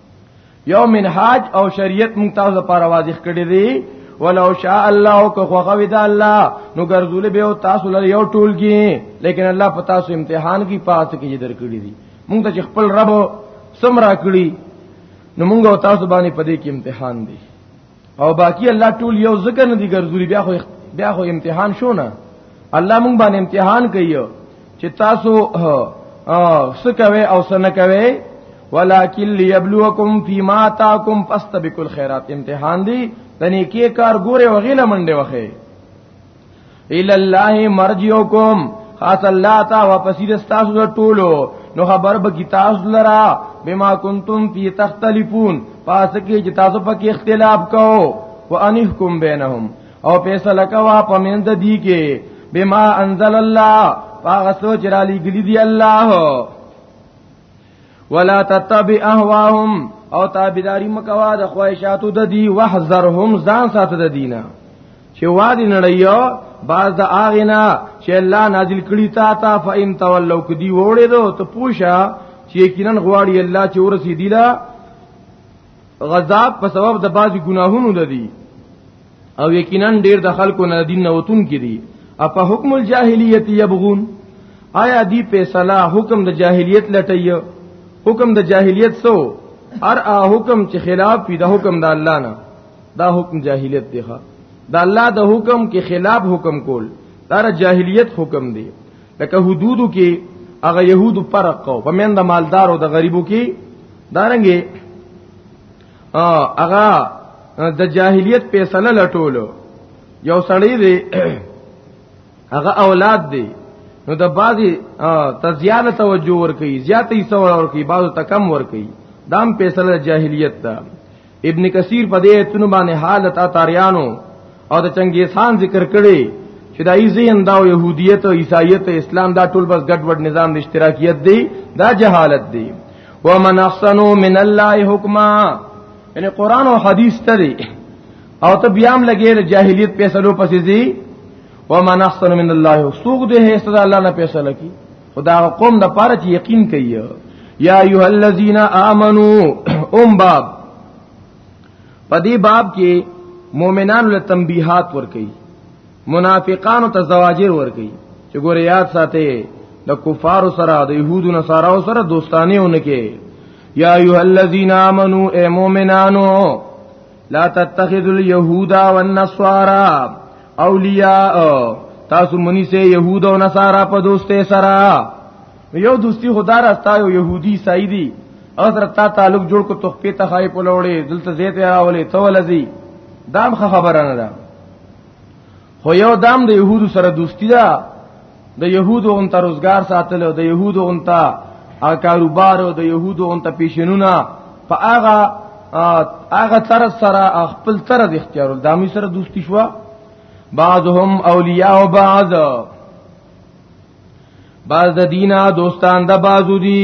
یو منهاج او شریعت مونږ تاسو لپاره واضح کړی دی ولو شاء الله که خو غوي دا الله نو ګرځول به او تاسو لر یو ټول کی لیکن الله په تاسو امتحان کی پات کی درکړي دي مونږ ته خپل رب سمرا کړی نو مونږ او تاسو باندې پدې کې امتحان دی او باقی الله ټول یو ځکه نه دی ګرځولي بیا خو بیا خو امتحان شو نه الله مونږ باندې امتحان کوي چې تاسو سکوي او سن کوي ولکن ليبلوکم فيما تاکم فاستبقوا الخيرات امتحان دی د نیکی کار ګوره وغیله منډه وخی الا الله مرجوکم خاص الله تا واپس دې تاسو ته ټولو نو خبر به کی تاسو لرا بما کنتم فی تختلفون پاس کې چې تاسو په کې اختلاف کوو وانحکم بینهم او فیصله کوا پمند دی کې بما انزل الله هغه سوچ را لګلی دی الله ولا تتبع اهواهم او تابعداري مکوا د خواهشاتو د دی وحذرهم ځان ساته د دینه چې وادي نړیو باز د اغینا چې الله نازل کړي تا تا فإن تولوا کدی وړې دو ته پوښا چې یقینا غواړي الله چې ورسې دی لا غذاب په سبب د بازي ګناهونو د دی او یقینا ډیر د خلکو نه دین نوتون کې دي اپا حکم الجاهلیت یبغون آیا دی فیصله حکم د جاهلیت لټي حکم د جاهلیت سو ار ا حکم چې خلاف پی د حکم د الله نه دا حکم جاهلیت دی ښا د الله د حکم کې خلاف حکم کول دا جاهلیت حکم دی لکه حدودو کې هغه يهودو فرق کو په من د مالدارو د غریبو کې دارنګي هغه د جاهلیت فیصله لټولو یو سړی دی هغه اولاد دی نو د بعضی تزیان توجه ور کوي زیاتې سوال ور کوي بعضو تکم ور کوي دام فیصله جاهلیت ده ابن کثیر په دې تنو باندې حالت اتاریانو او د چنگیز خان ذکر کړي چې دای زین دا يهودیت او عیسایت اسلام دا ټول بس ګډوډ نظام د اشتراکیت دی دا جهالت دی ومن احسنو من الله حکما یعنی قران او حدیث ته دی او ته بیا هم لګې د جاهلیت پیسلو پسې دی ومن احسن من الله سوق دې هي صدا الله نه پیسل کی خدا قوم د پاره چې یقین کوي یا ایه الذین آمنو ام باب پدی باب کې مؤمنان له تنبیحات ور کوي منافقانو ته زواجر ور کوي چې ګوره یاد ساتي د کفار سره د يهودو نصاراو سره دوستانه ونکي یا ایه الذین آمنو اے مومنانو لا تتخذوا اليهود والنصارى اولیاء تاسو منی سه يهود او نصارا په دوستې سره یو دوستی خدا راستا یو يهودي سایدی اگر تا تعلق جوړ کو تخپې تخای په لوړې دلته زیت راولې تولزی دام خبره نه ده خو یو دام د يهودو سره دوستی ده د يهودو اون ته روزګار ساتل او د يهودو اون ته کاروبار او د يهودو اون ته پیشنونه په هغه هغه طرف سره خپل طرف اختیار د امي سره دوستی شو بعضهم اولیاء او بعض بعض د دینا دوستان د بعضو دي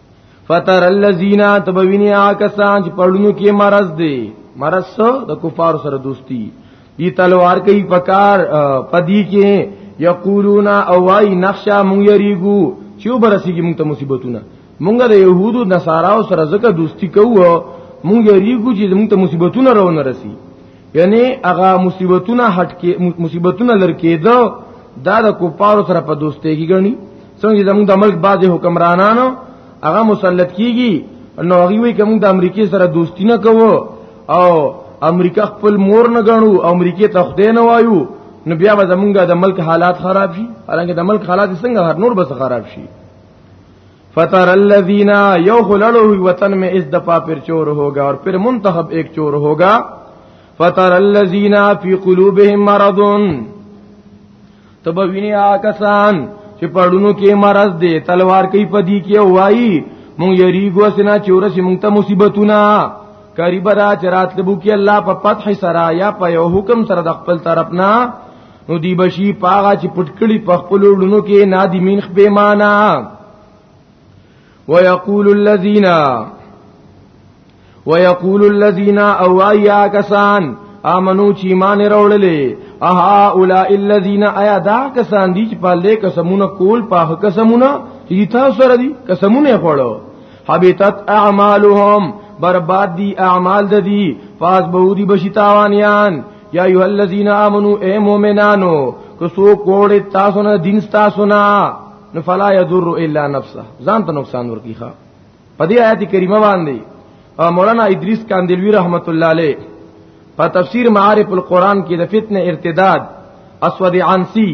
فتر الذین تبوینی آکسان چې پړونو کې مرض دی مرض سو د کفار سره دوستی دی تلوار کوي پکار پدی کې یقولون او وای نخشا مونږ یریګو چې وبرسیږي مونږ ته مصیبتونه مونږ د يهودو نصاراو سره ځکه دوستی کوو مونږ یریګو چې مونږ ته مصیبتونه راونه رسی یعنی هغه مصیبتونه هټ کې مصیبتونه لر کېدو دا د کوپارو سره په دوستۍ کې غني څنګه زموږ د ملک بعضې حکمرانانو هغه مسلط کیږي نو هغه وی کوم د امریکای سره دوستی نه کوو او امریکا خپل مور نه غنو امریکای ته خدای نه وایو نو بیا به زمونږ د ملک حالات خراب شي حالانکه د ملک حالات څنګه هر نور به خراب شي فتر الذین یو خللو وطن میں اس دفعہ پھر چور ہوگا اور پھر منتخب ایک چور ہوگا فتر الذین فی قلوبهم مرضون تب ویني آکسان چې پړونو کې مرز دی تلوار کوي پدی کې وایي مونږ یریګو سنا چورسي مونږ ته مصیبتونه قریب را چرات لبو کې الله په فتح سرا یا په یو حکم سره د خپل طرفنا نو دی بشی پاغا چې پټکړي په خپل لونو کې نادمین خپې معنا ويقول الذين ويقول الذين او ايا کسان امنو چې ایمان راوړلې اها اولئ الذين ايا دا کسان دي چې په لې قسمونه کول په قسمونه چې تاسو سره دي قسمونه خوړو حبيتت اعمالهم برباد دي اعمال د دي فاس بودي بشي تاوانيان یا ایو الذین آمنو اے مومنانو کسو کوڑ تاسو نه دین تاسو نه نو فلا يضر الا نفسه ځان ته نقصان ورکی ښا په دې آیت کریمه باندې مولانا ادریس کاندلوی رحمت الله علیه په تفسیر معارف القرآن کې د فتنه ارتداد اسود عنسی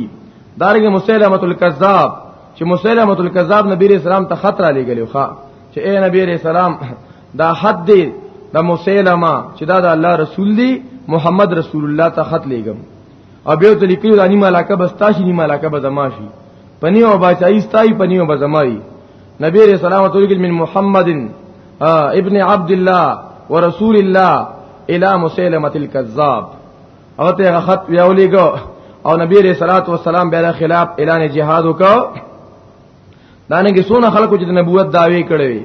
دارنګ مسلمه الکذاب چې مسلمه الکذاب نبی رسول الله ته خطر علی غلو ښا چې اے نبی رسول الله دا حد دی د مسلمه چې دا د الله رسول دی محمد رسول الله ته خط لېګم او بیا ته لیکلو د نیمه علاقه بس تاسو نیمه علاقه به زما شي پنی او بچای استای پنی او بزمای نبی رسول الله تعالی کې من محمد ابن عبد الله ورسول الله الى مسلمه الكذاب او ته خط ویولېګو او نبی رسول الله والسلام بیا خلاف اعلان جهاد وکاو دا نه کې سونه خلکو چې نبوت داوی کړي وي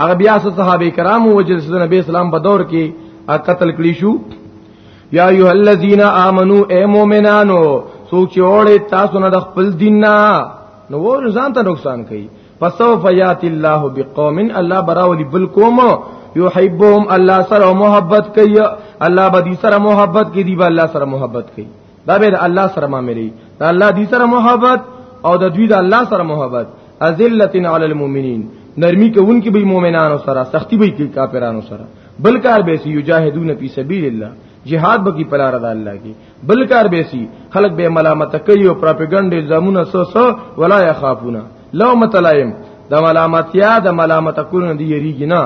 هغه بیا صحابه کرامو وجه د نبی اسلام په دور کې قتل کړی شو یا ایه الذین آمنو اے مومنانو سوچ اوړې تاسو نه د خپل دین نه نو ور ځان ته نقصان کوي فسوف یات الله بقوم الله براولی بالقوم یحبهم الله سره محبت کوي الله بدی سره محبت کوي دی الله سره محبت کوي دا به الله سره معاملې دا الله دې سره محبت او د دوی د الله سره محبت ازلتن علی المؤمنین نرمی کوونکی به مؤمنانو سره سختی به کوي کافرانو سره بل کار به سی یجاهدون فی سبیل الله جهاد به کی پلا رضا الله کی بل کار به سی خلق به ملامت کوي او پروپاګاندا الزامونه سو سو ولا یخافون لو متلایم د ملامتیا د ملامت کولو دی یریږي نه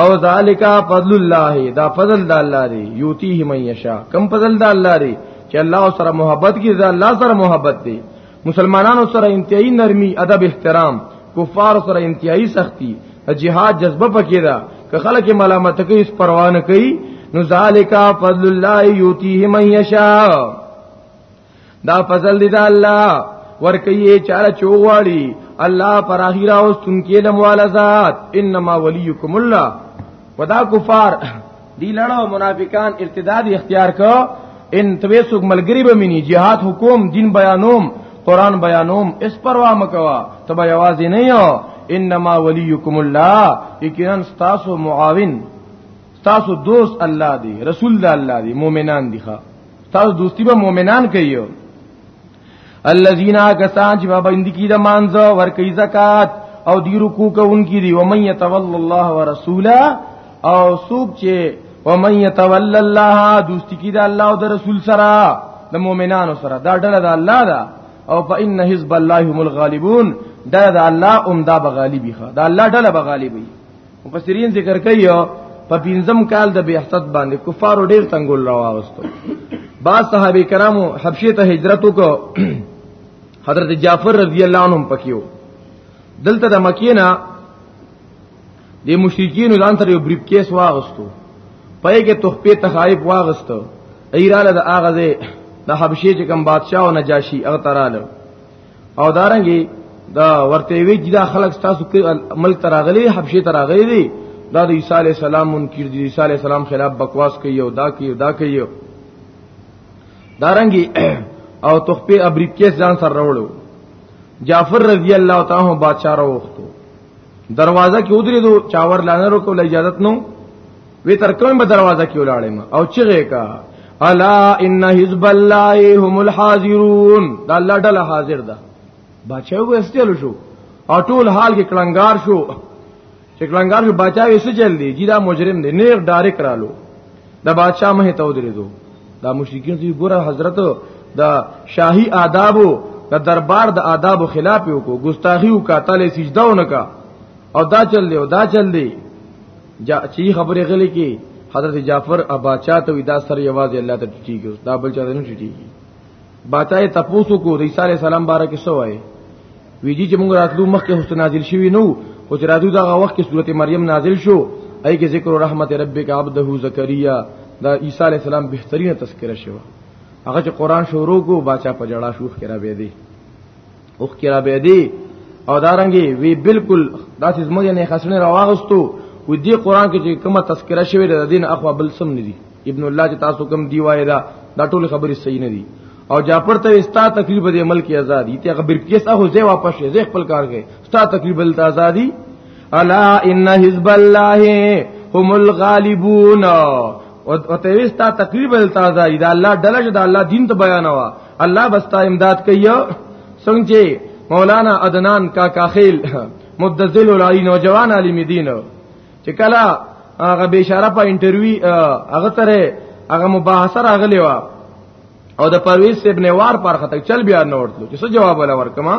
او ذالک فضل الله دا فضل د الله دی یوتیه من یشا کم فضل د الله دی چې الله سره محبت کی ځا الله سره محبت دی مسلمانانو سره انتهایی نرمی ادب احترام کفار سره انتهایی سختی جهاد جذبه پکې ده که خلک ملامت کوي اس پروانه کوي نو ذالک فضل الله یوتیه من یشا دا فضل دی دا الله ورکی چاله چوغواړي الله فراهی را واستون کې د موالزات انما وليکم الله ودا کفار دی لړو منافقان ارتداد اختیار کو ان توسق ملګری به منی jihad حکوم دین بیانوم قران بیانوم اس پروا مکوا تبا یوازې نه یو انما وليکم الله یقینا تاسو معاون تاسو دوست الله دی رسول الله دی مؤمنان دی ښا تاسو دوستی به مؤمنان کوي الذين كسان چې بابا اندکی د مانزه ور کوي زکات او دی رکوع کوونکی دی ومن يتول الله ورسوله او سوق چې ومن يتول الله دوستی کی د الله او د رسول سره د مؤمنانو سره دا ډله د الله ده او فإن حزب الله هم الغالبون دا د الله اومدا بغالبی ښه دا الله ډله بغالبی مفسرین ذکر کوي په پنځم کال د بیحصت باندې کفارو ډیر تنگول راوستو بعض صحابه کرامو حبشه ته هجرت وکړو حضرت جعفر رضی الله عنهم پکيو دلته د مکینا د مشرکین ځان سره یو بریف کیس واغستو پای کې تخپې تخایب واغستو ایراله د اغازه د حبشه چې کوم بادشاہ او نجاشي اغتراله او دارنګي دا ورته وی چې دا خلک تاسو کې ملک تراغلي حبشه تراغلي دي دا د عیسی علی السلام منکر دي عیسی علی السلام خلاف بکواس کوي او دا کوي دا کوي دارنګي او تخپی ابری کیس ځان سره راوړو جعفر رضی الله تعالی عنہ بادشاہ راوختو دروازه کې ودرې دو چاور لانه رو کوله اجازه نو وی تر کوم به دروازه کې ولاړم او چغه کا الا ان حزب الله هم الحاضرون دا الله ډله حاضر ده بچو وستل شو او ټول حال کې کلنګار شو چې کلنګار شو بچاوي څه چل دی جیدا مجرم دی نیر ډایرک رالو دا بادشاہ مه ته ودرېدو دا مشرکین چې ګوره حضرت دا شاهي آدابو دا دربار د آدابو خلاف یو کو ګستاخی او قاتل سجده ونکا او دا چل دی او دا چل دی جا چی خبره غلې کې حضرت جعفر اباچا ته ودا سر یوازې الله ته ټیټیږي دا بل چا نه ټیټیږي باچا ته پوسو کو د عیسی علی السلام باره کې سو وای ویجی چې موږ راتلو مخکې حسن نازل شوی نو او چې راتلو دا وخت کې سورته مریم نازل شو ای کې ذکر رحمت ربک عبده زکریا دا عیسی علی السلام بهترینه تذکرہ شو هغه چې قران شروع کو باچا په جړا شوخ کرا وې دی او خکرا به دی او دارنګي وی بالکل داسې زموږ نه خسنه راوغستو و دې قران کې چې کومه تذکرہ شوی د دین اخوا بل سم ندي ابن الله چې تاسو کوم دی وای دا دا ټول خبرې صحیح نه دي او جعفر ته استا تقریب د عمل کې آزادی ته خبر کې سا هو زه واپس شي زه خپل کار کوي استا تقریب د آزادی الا ان حزب الله هم الغالبون او ته استا تقریب د آزادی دا الله دلج دا الله دین ته بیانوا الله بستا امداد کوي څنګه مولانا عدنان کا کاخیل مدذل العلی نوجوان عالم دین چې کله هغه بشاره په انټرویو هغه تره هغه مباحثه راغلی و او د پرویز ابن وار پر خطر چل بیا نوړتلو چې څه جواب ولا ورکما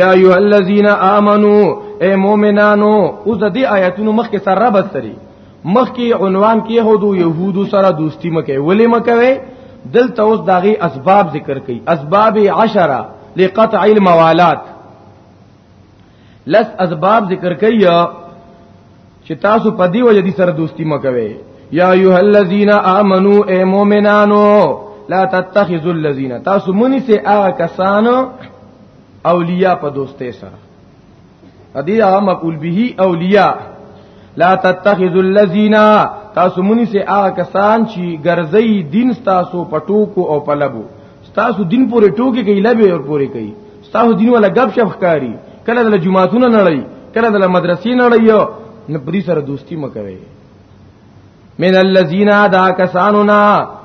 یا ایه الذین آمنو اے مومنانو اوس د دې آیاتونو مخکې سره ربط سری مخکې عنوان کې يهودو يهودو سره دوستی مکه ولې مکوي دلته اوس داغي اسباب ذکر کړي اسباب عشره لقطع الموالات لس اسباب ذکر کړي چې تاسو په دی وجه دي سره دوستی مکوي یا ایها الذین آمنو اے مومنانو لا تتخذوا الذین تاسو منی سے هغه کسانو اولیاء په دوستۍ سره ادي هغه مقول به اولیاء لا تتخذوا الذین تاسو منی سے هغه کسان چې ګرځي دین تاسو پټو کو او پلبو تاسو دین پورې ټوکی کوي لبه ور پورې کوي تاسو دین ولا غب شپ ښکاری کله د جمعهتونه نړی کله د مدرسې نړی نه پری سره دوستی مکوي من الذین ادا کسانونا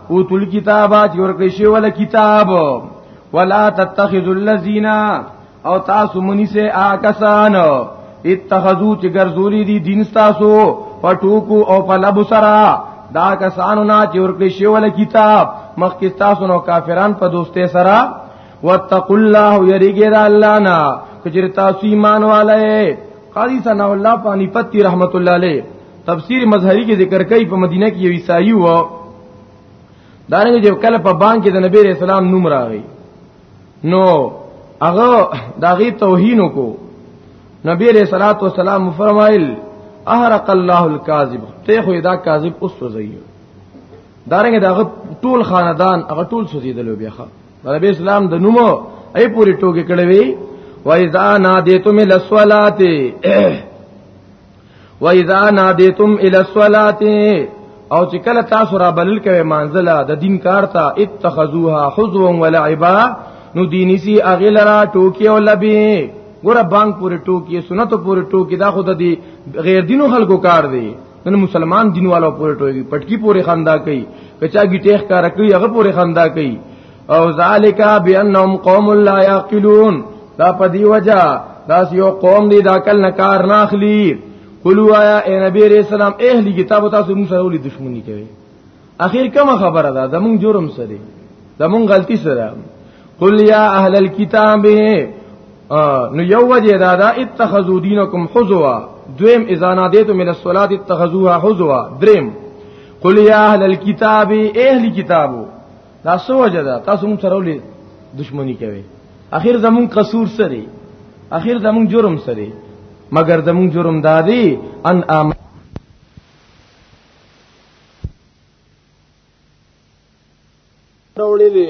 اوتل کتابات ورکړي شی ولا کتاب ولا تتخذوا الذین او تاسو منی سے آکسان اتخذو چې ګرځولې دي دین تاسو پټوکو او پلب سرا دا کسانو نه چې ورکړي شی ول کتاب مخکې تاسو نو کافران په دوستې سرا واتقوا الله یریګر الله نا کجر تاسو ایمان والے قاضی ثنا الله پانی پتی رحمت الله علیه تفسیر مظهری کې ذکر کوي په مدینه کې یو عیسائی وو دانه چې کله په بانک کې د نبی رسول الله نوم راغی نو هغه داغي توهین کو نبی علیہ الصلوۃ والسلام فرمایل احرق الله الكاذب ته خو دا کاذب اوس وزیو دارنګه داغه ټول خاندان هغه ټول سوزیدلو بیا نبی اسلام د نومو ای پوری ټوګه کړوي وایذا نادیتم للصلاه و اذا نادیتم الى الصلاه او چې کله تاسو را بلل کوي مانزله د دین کار ته اتخذوها حزوا ولعبا نو دینی سی اغلرا ټوکی او لبی ګوره بانګ پورې ټوکی سنت پورې ټوکی دا خود دی غیر دینو خلکو کار دی نن مسلمان دینوالو پورې ټوکی پټکی پورې خندا کوي کچا گیټیخ کار کوي هغه پورې خندا کوي او ذالک بانهم قوم لا يعقلون دا په دی وجہ دا یو قوم دی دا کل نه کار نه اخلي قلوا آیا اے نبی علیہ السلام اهل کتاب تاسو موږ سره ولې دښمنی کوي اخر کومه خبره ده زمون جرم سره زمون غلطی سره قل یا اهل الكتاب نو یو وجه دا دا اتخذو دینکم حزوا دویم اذا نادیتو من الصلاة اتخذوها حزوا دریم قل یا اهل الكتاب اهل کتابو دا سو وجه ده تاسو مون سره ولې دشمنی کوي اخر زمون قصور سره اخر زمون جرم سره مگر زمون جرم دادی ان آمن راوړې دي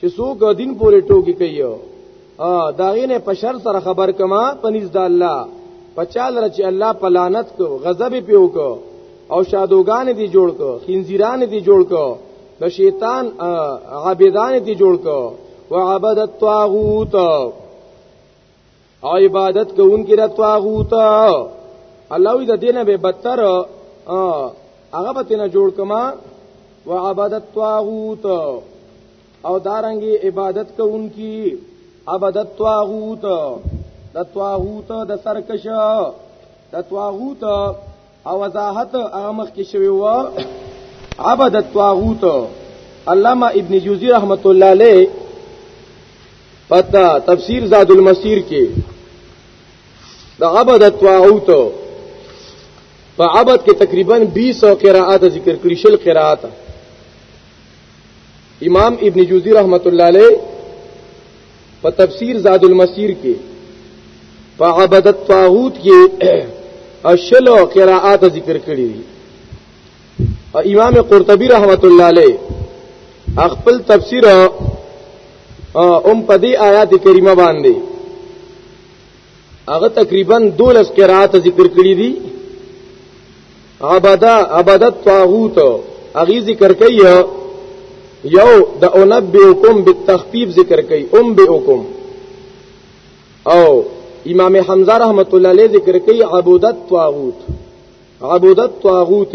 چې څوک دین پورې ټوکی کوي ا داغینه په شر سره خبر کما پنځ د الله پچال رچ الله پلانت کو غضب پیو کو او شادوغان دی جوړ کو خنزیران دی جوړ کو د شیطان عابدان دی جوړ کو وعبد الطاغوت او عبادت کوونکې د طاغوت الله وی د دینه به بدتر هغه به تنه جوړ کما و عبادت طاغوت او دارنګي عبادت کوونکې عبادت طاغوت د طاغوت د سرکشه د طاغوت او وضاحت هغه مخ کې شوی و عبد الطاغوت علامه ابن جوزی رحمت الله علیه پتا تفسیر زاد المسیر کې د عبد الطاغوت په عبد کې تقریبا 20 قراءات ذکر کړي شل قراءات امام ابن جوزی رحمت الله علیه په تفسیر زاد المسیر کې په عبادت طاغوت کې اشلو قراءات ذکر کړی دي امام قرطبی رحمت الله علیه خپل تفسیر ام پدی آیات کریمه باندې هغه تقریبا 12 قرات ذکر کړی دي عبدا عبادت طاغوت اغي ذکر کوي یو د انبئکم بالتخفیف ذکر کوي انبئکم او امام حمزه رحمت الله علیه ذکر کوي عبادت طاغوت عبادت طاغوت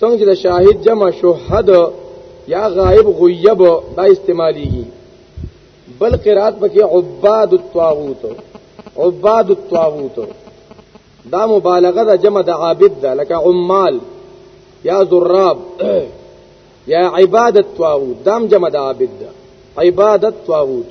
څنګه د شاهد جمع شهد یا غائب غیب دا استعمالیږي بل قرات پکې عباد الطاغوت عباد الطاغوت دا مبالغه ده جمع د عابد ده لکه عمال یا ذراب یا عبادت طاغوت دام جمع د عابد ده عبادت طاغوت